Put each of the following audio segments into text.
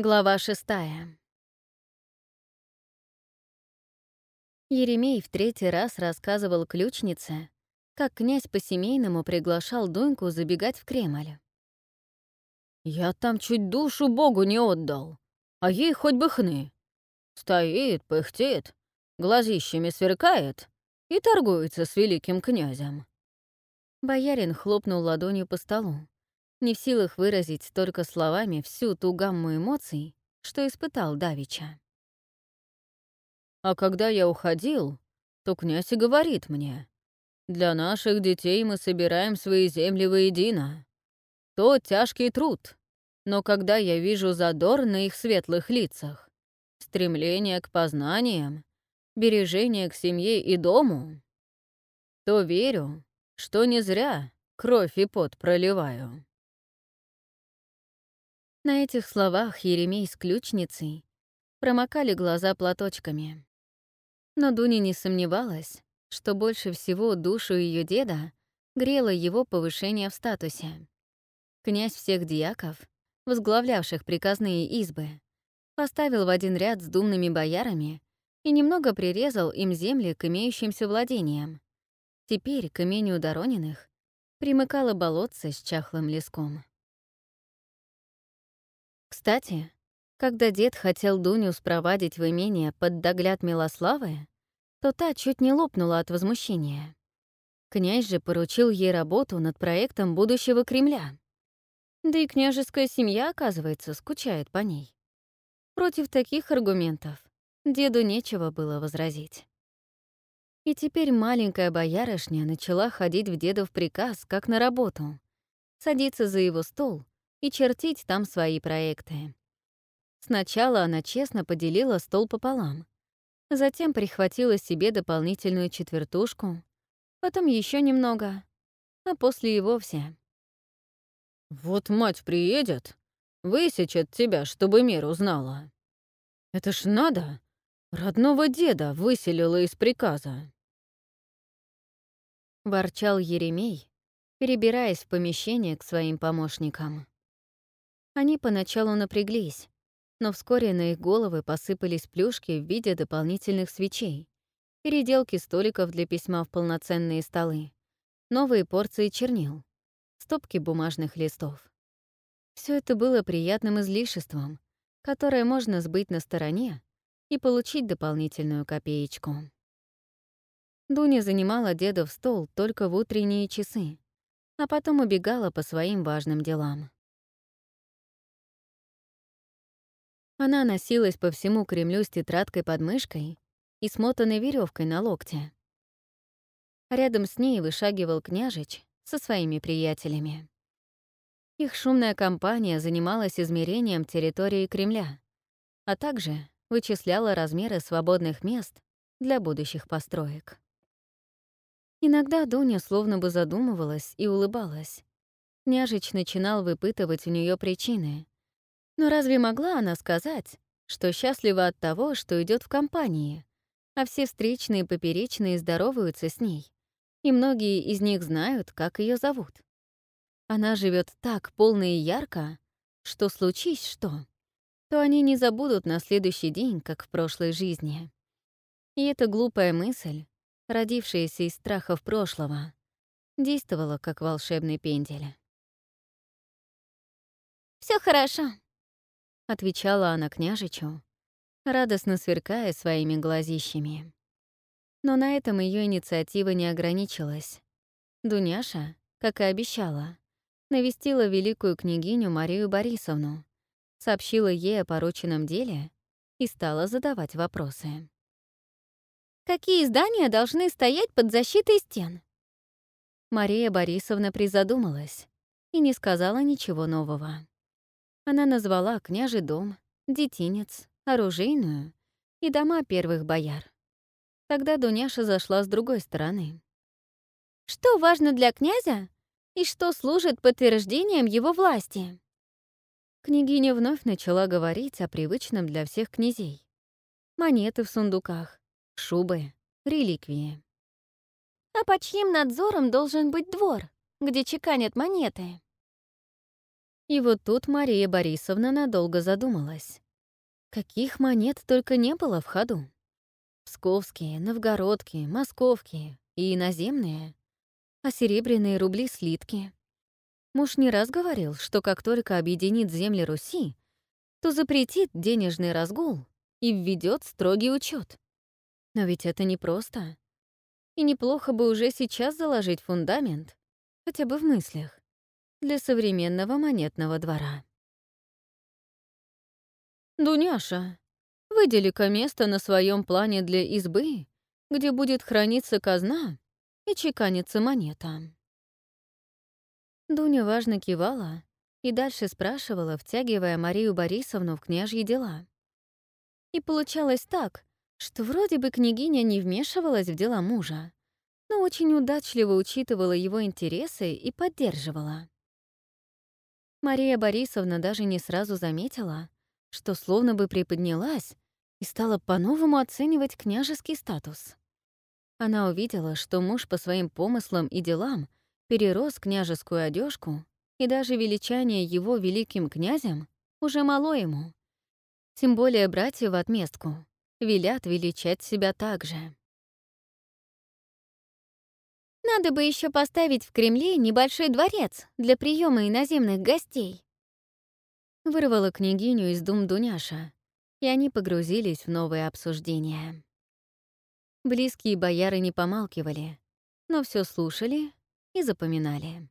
Глава шестая. Еремей в третий раз рассказывал ключнице, как князь по-семейному приглашал Дуньку забегать в Кремль. «Я там чуть душу Богу не отдал, а ей хоть бы хны. Стоит, пыхтит, глазищами сверкает и торгуется с великим князем». Боярин хлопнул ладонью по столу не в силах выразить только словами всю ту гамму эмоций, что испытал Давича. А когда я уходил, то князь и говорит мне, «Для наших детей мы собираем свои земли воедино. То тяжкий труд, но когда я вижу задор на их светлых лицах, стремление к познаниям, бережение к семье и дому, то верю, что не зря кровь и пот проливаю. На этих словах Еремей с ключницей промокали глаза платочками. Но Дуня не сомневалась, что больше всего душу ее деда грело его повышение в статусе. Князь всех дьяков, возглавлявших приказные избы, поставил в один ряд с думными боярами и немного прирезал им земли к имеющимся владениям. Теперь к имению Дорониных примыкало болотце с чахлым леском. Кстати, когда дед хотел Дуню спровадить в имение под догляд Милославы, то та чуть не лопнула от возмущения. Князь же поручил ей работу над проектом будущего Кремля. Да и княжеская семья, оказывается, скучает по ней. Против таких аргументов деду нечего было возразить. И теперь маленькая боярышня начала ходить в дедов приказ, как на работу, садиться за его стол и чертить там свои проекты. Сначала она честно поделила стол пополам, затем прихватила себе дополнительную четвертушку, потом еще немного, а после и вовсе. «Вот мать приедет, высечет тебя, чтобы меру знала. Это ж надо, родного деда выселила из приказа». Ворчал Еремей, перебираясь в помещение к своим помощникам. Они поначалу напряглись, но вскоре на их головы посыпались плюшки в виде дополнительных свечей, переделки столиков для письма в полноценные столы, новые порции чернил, стопки бумажных листов. Все это было приятным излишеством, которое можно сбыть на стороне и получить дополнительную копеечку. Дуня занимала деда в стол только в утренние часы, а потом убегала по своим важным делам. Она носилась по всему Кремлю с тетрадкой под мышкой и смотанной веревкой на локте. Рядом с ней вышагивал княжич со своими приятелями. Их шумная компания занималась измерением территории Кремля, а также вычисляла размеры свободных мест для будущих построек. Иногда Дуня словно бы задумывалась и улыбалась. Княжич начинал выпытывать у нее причины, но разве могла она сказать, что счастлива от того, что идет в компании, а все встречные и поперечные здороваются с ней, и многие из них знают, как ее зовут? Она живет так полно и ярко, что случись что, то они не забудут на следующий день, как в прошлой жизни. И эта глупая мысль, родившаяся из страхов прошлого, действовала как волшебный пендель. Все хорошо», — отвечала она княжичу, радостно сверкая своими глазищами. Но на этом ее инициатива не ограничилась. Дуняша, как и обещала, навестила великую княгиню Марию Борисовну, сообщила ей о порученном деле и стала задавать вопросы. «Какие здания должны стоять под защитой стен?» Мария Борисовна призадумалась и не сказала ничего нового. Она назвала княжий дом, детинец, оружейную и дома первых бояр. Тогда Дуняша зашла с другой стороны. «Что важно для князя и что служит подтверждением его власти?» Княгиня вновь начала говорить о привычном для всех князей. Монеты в сундуках, шубы, реликвии. «А под чьим надзором должен быть двор, где чеканят монеты?» И вот тут Мария Борисовна надолго задумалась. Каких монет только не было в ходу. Псковские, новгородские, московские и иноземные. А серебряные рубли-слитки. Муж не раз говорил, что как только объединит земли Руси, то запретит денежный разгул и введет строгий учет. Но ведь это непросто. И неплохо бы уже сейчас заложить фундамент, хотя бы в мыслях, для современного монетного двора. «Дуняша, выдели-ка место на своем плане для избы, где будет храниться казна и чеканиться монета». Дуня важно кивала и дальше спрашивала, втягивая Марию Борисовну в княжьи дела. И получалось так, что вроде бы княгиня не вмешивалась в дела мужа, но очень удачливо учитывала его интересы и поддерживала. Мария Борисовна даже не сразу заметила, что словно бы приподнялась и стала по-новому оценивать княжеский статус. Она увидела, что муж по своим помыслам и делам перерос княжескую одежку, и даже величание его великим князем уже мало ему. Тем более братья в отместку велят величать себя так же. Надо бы еще поставить в Кремле небольшой дворец для приема иноземных гостей. Вырвала княгиню из дум Дуняша, и они погрузились в новые обсуждения. Близкие бояры не помалкивали, но все слушали и запоминали.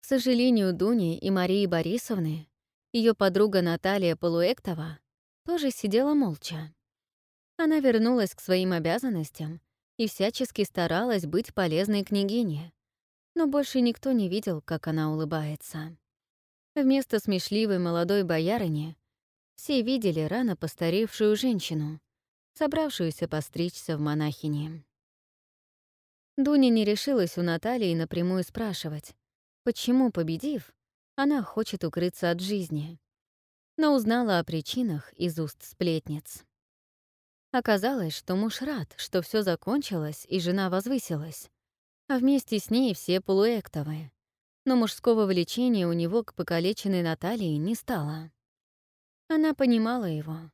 К сожалению, Дуни и Марии Борисовны, ее подруга Наталья Полуэктова, тоже сидела молча. Она вернулась к своим обязанностям и всячески старалась быть полезной княгине, но больше никто не видел, как она улыбается. Вместо смешливой молодой боярыни все видели рано постаревшую женщину, собравшуюся постричься в монахини. Дуня не решилась у Натальи напрямую спрашивать, почему, победив, она хочет укрыться от жизни, но узнала о причинах из уст сплетниц. Оказалось, что муж рад, что все закончилось и жена возвысилась, а вместе с ней все полуэктовые. Но мужского влечения у него к покалеченной Наталье не стало. Она понимала его,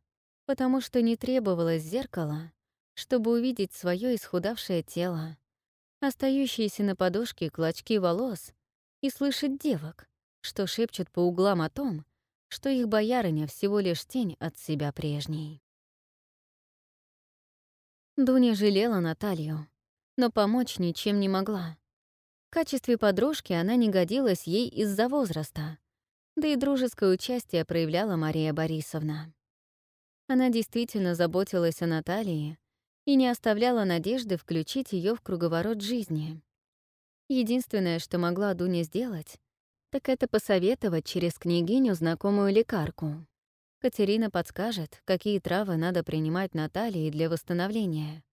потому что не требовалось зеркала, чтобы увидеть свое исхудавшее тело, остающиеся на подушке клочки волос и слышать девок, что шепчут по углам о том, что их боярыня всего лишь тень от себя прежней. Дуня жалела Наталью, но помочь ничем не могла. В качестве подружки она не годилась ей из-за возраста, да и дружеское участие проявляла Мария Борисовна. Она действительно заботилась о Наталье и не оставляла надежды включить ее в круговорот жизни. Единственное, что могла Дуня сделать, так это посоветовать через княгиню знакомую лекарку. Катерина подскажет, какие травы надо принимать Наталье для восстановления,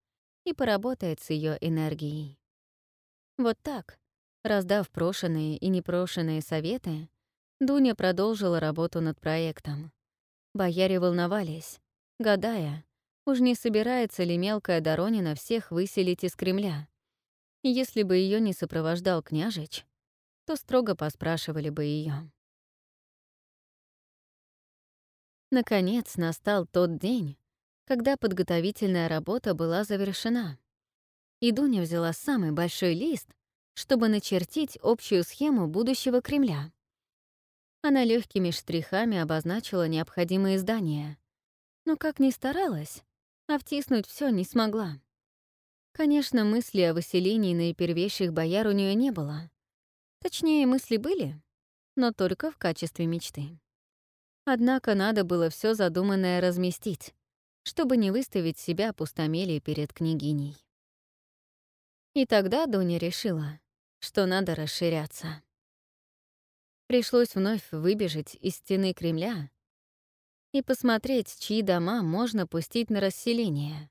и поработает с ее энергией. Вот так, раздав прошенные и непрошенные советы, Дуня продолжила работу над проектом. Бояре волновались, гадая, Уж не собирается ли мелкая Доронина всех выселить из Кремля? Если бы ее не сопровождал княжич, то строго поспрашивали бы ее. Наконец настал тот день, когда подготовительная работа была завершена. И Дуня взяла самый большой лист, чтобы начертить общую схему будущего Кремля. Она легкими штрихами обозначила необходимые здания. Но как ни старалась, а втиснуть все не смогла. Конечно, мысли о выселении наипервейших бояр у нее не было. Точнее, мысли были, но только в качестве мечты. Однако надо было все задуманное разместить, чтобы не выставить себя пустомелие перед княгиней. И тогда Дуня решила, что надо расширяться. Пришлось вновь выбежать из стены Кремля и посмотреть, чьи дома можно пустить на расселение.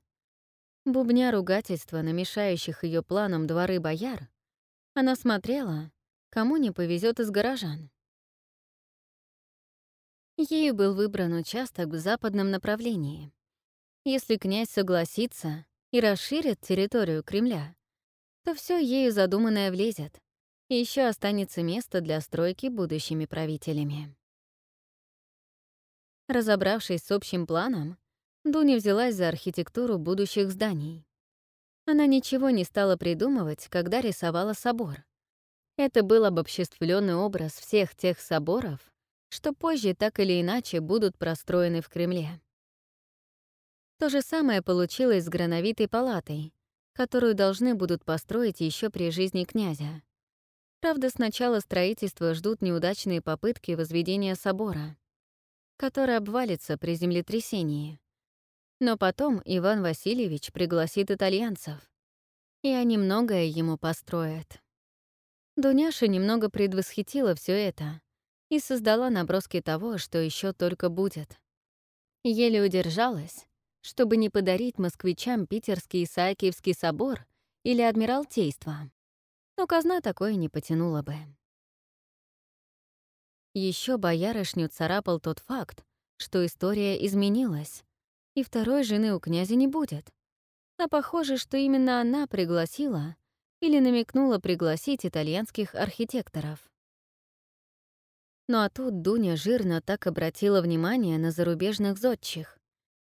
Бубня ругательства, намешающих ее планам дворы бояр, она смотрела, кому не повезет из горожан. Ею был выбран участок в западном направлении. Если князь согласится и расширит территорию Кремля, то все ею задуманное влезет, И еще останется место для стройки будущими правителями. Разобравшись с общим планом, Дуня взялась за архитектуру будущих зданий. Она ничего не стала придумывать, когда рисовала собор. Это был обобществленный образ всех тех соборов, что позже так или иначе будут простроены в Кремле. То же самое получилось с грановитой палатой, которую должны будут построить еще при жизни князя. Правда, сначала строительство ждут неудачные попытки возведения собора, который обвалится при землетрясении. Но потом Иван Васильевич пригласит итальянцев, и они многое ему построят. Дуняша немного предвосхитила все это и создала наброски того, что еще только будет. Еле удержалась, чтобы не подарить москвичам Питерский Исаакиевский собор или Адмиралтейство. Но казна такое не потянула бы. Еще боярышню царапал тот факт, что история изменилась, и второй жены у князя не будет. А похоже, что именно она пригласила или намекнула пригласить итальянских архитекторов. Ну а тут Дуня жирно так обратила внимание на зарубежных зодчих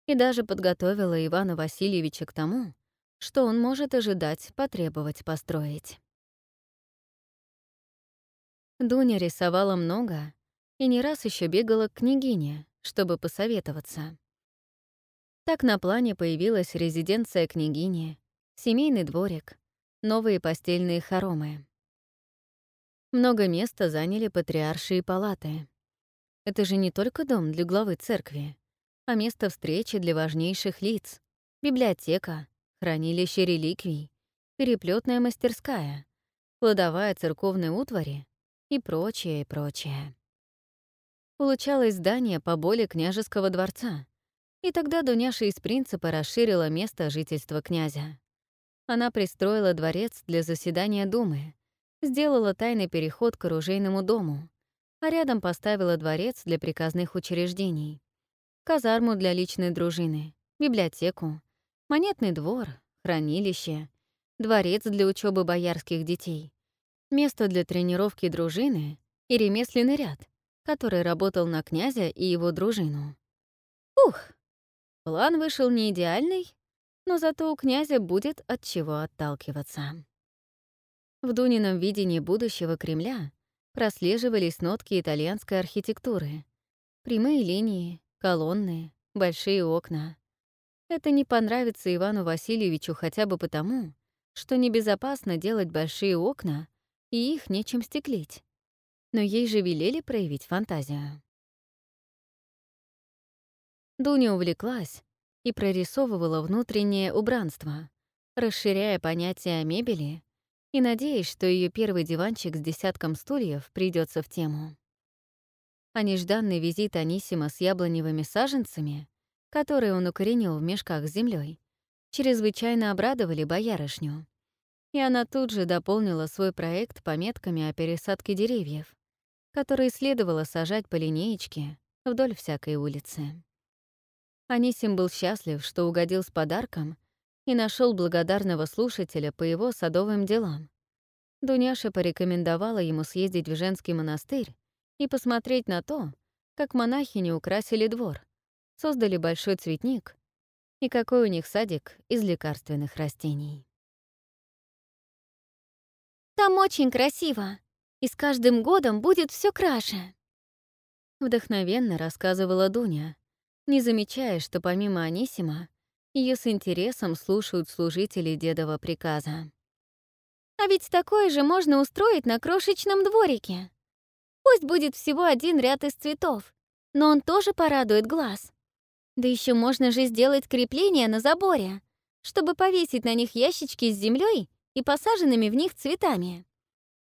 и даже подготовила Ивана Васильевича к тому, что он может ожидать потребовать построить. Дуня рисовала много и не раз еще бегала к княгине, чтобы посоветоваться. Так на плане появилась резиденция княгини, семейный дворик, новые постельные хоромы. Много места заняли патриаршие палаты. Это же не только дом для главы церкви, а место встречи для важнейших лиц, библиотека, хранилище реликвий, переплетная мастерская, кладовая церковной утвари и прочее, и прочее. Получалось здание по более княжеского дворца, и тогда Дуняша из принципа расширила место жительства князя. Она пристроила дворец для заседания Думы, сделала тайный переход к оружейному дому, а рядом поставила дворец для приказных учреждений, казарму для личной дружины, библиотеку, монетный двор, хранилище, дворец для учебы боярских детей, место для тренировки дружины и ремесленный ряд, который работал на князя и его дружину. Ух! План вышел не идеальный, но зато у князя будет от чего отталкиваться. В Дунином видении будущего Кремля прослеживались нотки итальянской архитектуры. Прямые линии, колонны, большие окна. Это не понравится Ивану Васильевичу хотя бы потому, что небезопасно делать большие окна и их нечем стеклить. Но ей же велели проявить фантазию. Дуня увлеклась и прорисовывала внутреннее убранство, расширяя понятие о мебели и надеясь, что ее первый диванчик с десятком стульев придется в тему. А нежданный визит Анисима с яблоневыми саженцами, которые он укоренил в мешках с землей, чрезвычайно обрадовали боярышню и она тут же дополнила свой проект пометками о пересадке деревьев, которые следовало сажать по линеечке вдоль всякой улицы. Анисим был счастлив, что угодил с подарком и нашел благодарного слушателя по его садовым делам. Дуняша порекомендовала ему съездить в женский монастырь и посмотреть на то, как монахини украсили двор, создали большой цветник и какой у них садик из лекарственных растений. Там очень красиво, и с каждым годом будет все краше. Вдохновенно рассказывала Дуня, не замечая, что помимо Анисима, ее с интересом слушают служители дедова приказа. А ведь такое же можно устроить на крошечном дворике. Пусть будет всего один ряд из цветов, но он тоже порадует глаз. Да еще можно же сделать крепления на заборе, чтобы повесить на них ящички с землей и посаженными в них цветами.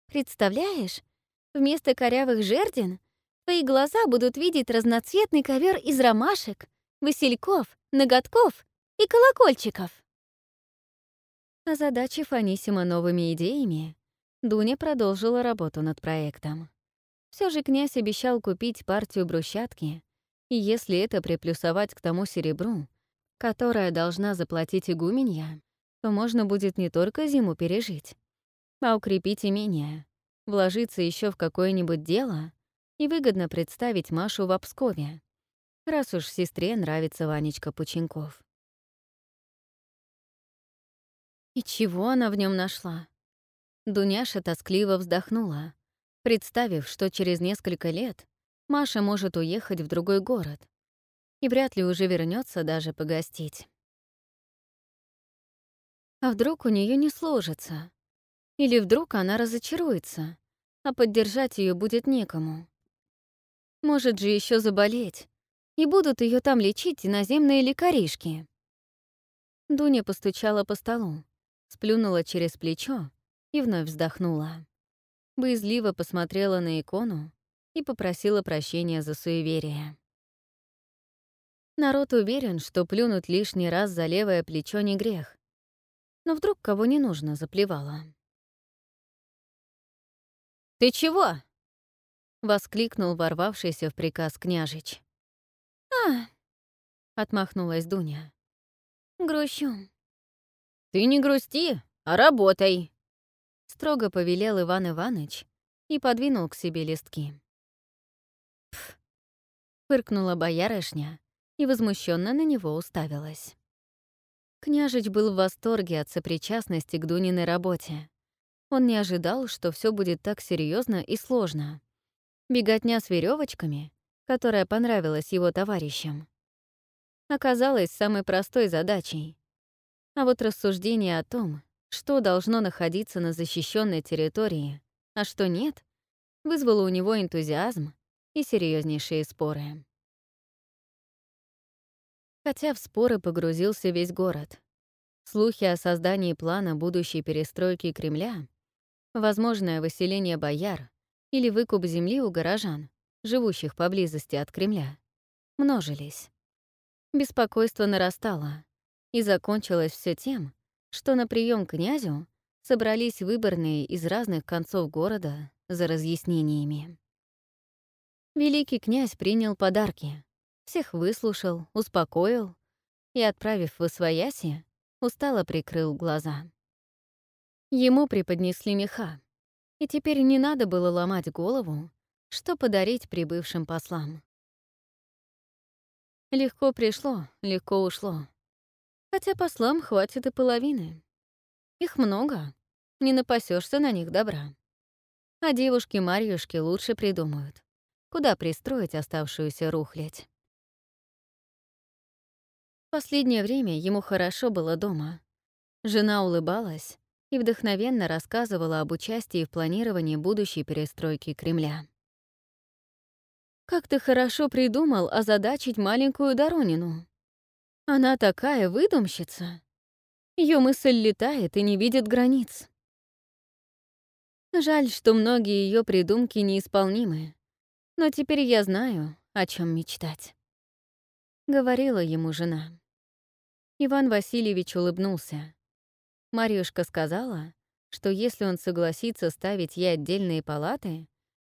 Представляешь, вместо корявых жердин твои глаза будут видеть разноцветный ковер из ромашек, васильков, ноготков и колокольчиков. Озадачив Анисима новыми идеями, Дуня продолжила работу над проектом. Все же князь обещал купить партию брусчатки, и если это приплюсовать к тому серебру, которое должна заплатить игуменья, то можно будет не только зиму пережить, а укрепить имение, вложиться еще в какое-нибудь дело и выгодно представить Машу в Обскове, раз уж сестре нравится Ванечка Пученков. И чего она в нем нашла? Дуняша тоскливо вздохнула, представив, что через несколько лет Маша может уехать в другой город и вряд ли уже вернется даже погостить. А вдруг у нее не сложится? Или вдруг она разочаруется, а поддержать ее будет некому? Может же еще заболеть, и будут ее там лечить иноземные лекаришки. Дуня постучала по столу, сплюнула через плечо и вновь вздохнула. Боязливо посмотрела на икону и попросила прощения за суеверие. Народ уверен, что плюнуть лишний раз за левое плечо не грех. Но вдруг кого не нужно заплевала. «Ты чего?» — воскликнул ворвавшийся в приказ княжич. «А!» — отмахнулась Дуня. «Грущу». «Ты не грусти, а работай!» Строго повелел Иван Иваныч и подвинул к себе листки. «Пф!» — фыркнула боярышня и возмущенно на него уставилась. Княжич был в восторге от сопричастности к Дуниной работе. Он не ожидал, что все будет так серьезно и сложно. Беготня с веревочками, которая понравилась его товарищам, оказалась самой простой задачей. А вот рассуждение о том, что должно находиться на защищенной территории, а что нет, вызвало у него энтузиазм и серьезнейшие споры. Хотя в споры погрузился весь город. Слухи о создании плана будущей перестройки Кремля, возможное выселение бояр или выкуп земли у горожан, живущих поблизости от Кремля, множились. Беспокойство нарастало, и закончилось все тем, что на прием князю собрались выборные из разных концов города за разъяснениями. Великий князь принял подарки, всех выслушал, успокоил и, отправив в Освояси, устало прикрыл глаза. Ему преподнесли меха, и теперь не надо было ломать голову, что подарить прибывшим послам. Легко пришло, легко ушло. Хотя послам хватит и половины. Их много, не напасешься на них добра. А девушки-марьюшки лучше придумают, куда пристроить оставшуюся рухлядь. Последнее время ему хорошо было дома. Жена улыбалась и вдохновенно рассказывала об участии в планировании будущей перестройки Кремля. «Как ты хорошо придумал озадачить маленькую Доронину. Она такая выдумщица. Ее мысль летает и не видит границ. Жаль, что многие ее придумки неисполнимы, но теперь я знаю, о чем мечтать», — говорила ему жена. Иван Васильевич улыбнулся. Марьюшка сказала, что если он согласится ставить ей отдельные палаты,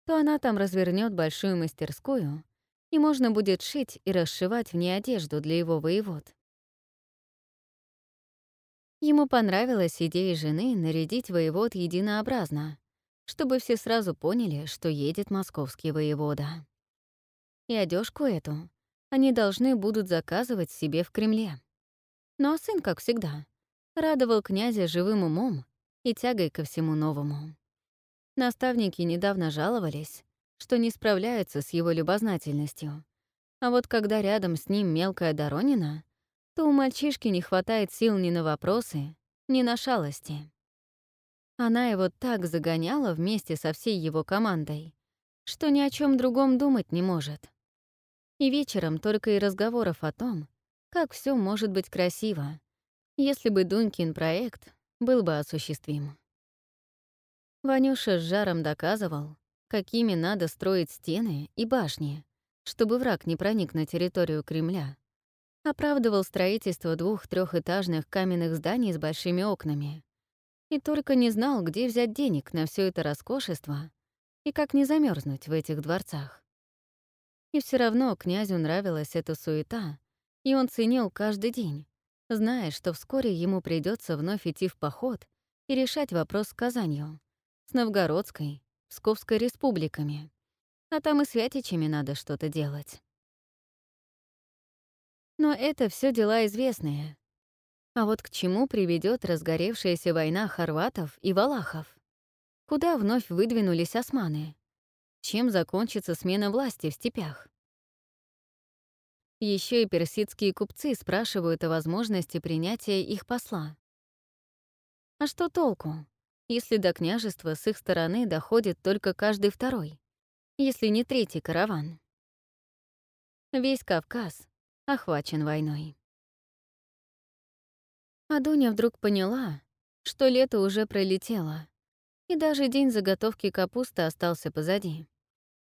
то она там развернет большую мастерскую, и можно будет шить и расшивать в ней одежду для его воевод. Ему понравилась идея жены нарядить воевод единообразно, чтобы все сразу поняли, что едет московский воевода. И одежку эту они должны будут заказывать себе в Кремле. Но сын, как всегда, радовал князя живым умом и тягой ко всему новому. Наставники недавно жаловались, что не справляются с его любознательностью. А вот когда рядом с ним мелкая Доронина, то у мальчишки не хватает сил ни на вопросы, ни на шалости. Она его так загоняла вместе со всей его командой, что ни о чем другом думать не может. И вечером только и разговоров о том, как все может быть красиво, если бы Дунькин проект был бы осуществим. Ванюша с жаром доказывал, какими надо строить стены и башни, чтобы враг не проник на территорию Кремля. Оправдывал строительство двух трехэтажных каменных зданий с большими окнами. И только не знал, где взять денег на все это роскошество и как не замерзнуть в этих дворцах. И все равно князю нравилась эта суета, и он ценил каждый день, зная, что вскоре ему придется вновь идти в поход и решать вопрос с Казанью, с Новгородской Псковской республиками, а там и с Вятичами надо что-то делать. Но это все дела известные. А вот к чему приведет разгоревшаяся война хорватов и валахов? Куда вновь выдвинулись османы? Чем закончится смена власти в степях? Еще и персидские купцы спрашивают о возможности принятия их посла. А что толку, если до княжества с их стороны доходит только каждый второй, если не третий караван? Весь Кавказ охвачен войной. А Дуня вдруг поняла, что лето уже пролетело, и даже день заготовки капусты остался позади.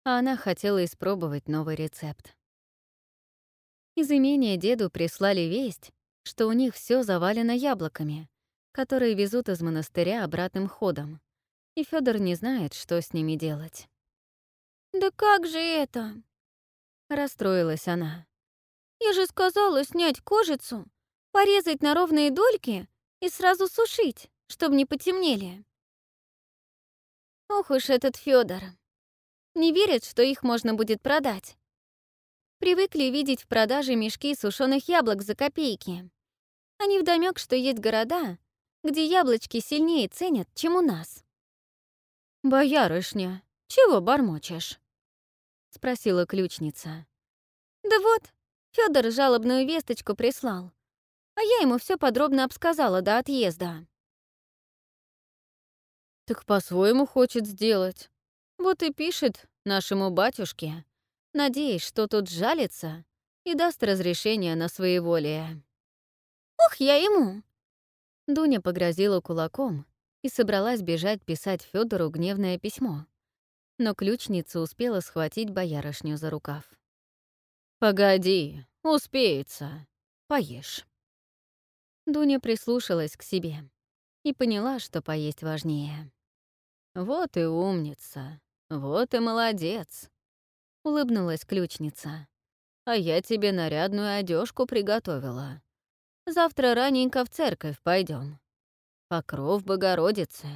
А она хотела испробовать новый рецепт. Из имения деду прислали весть, что у них все завалено яблоками, которые везут из монастыря обратным ходом, и Федор не знает, что с ними делать. «Да как же это?» — расстроилась она. «Я же сказала снять кожицу, порезать на ровные дольки и сразу сушить, чтобы не потемнели. Ох уж этот Федор. Не верит, что их можно будет продать. Привыкли видеть в продаже мешки сушеных яблок за копейки. Они вдомёк, что есть города, где яблочки сильнее ценят, чем у нас. «Боярышня, чего бормочешь?» — спросила ключница. «Да вот, Федор жалобную весточку прислал, а я ему все подробно обсказала до отъезда». Так по-своему хочет сделать. Вот и пишет нашему батюшке, надеясь, что тот жалится и даст разрешение на своеволие. «Ох, я ему!» Дуня погрозила кулаком и собралась бежать писать Федору гневное письмо. Но ключница успела схватить боярышню за рукав. «Погоди, успеется. Поешь». Дуня прислушалась к себе и поняла, что поесть важнее. «Вот и умница, вот и молодец», — улыбнулась ключница. «А я тебе нарядную одежку приготовила. Завтра раненько в церковь пойдем. Покров Богородицы».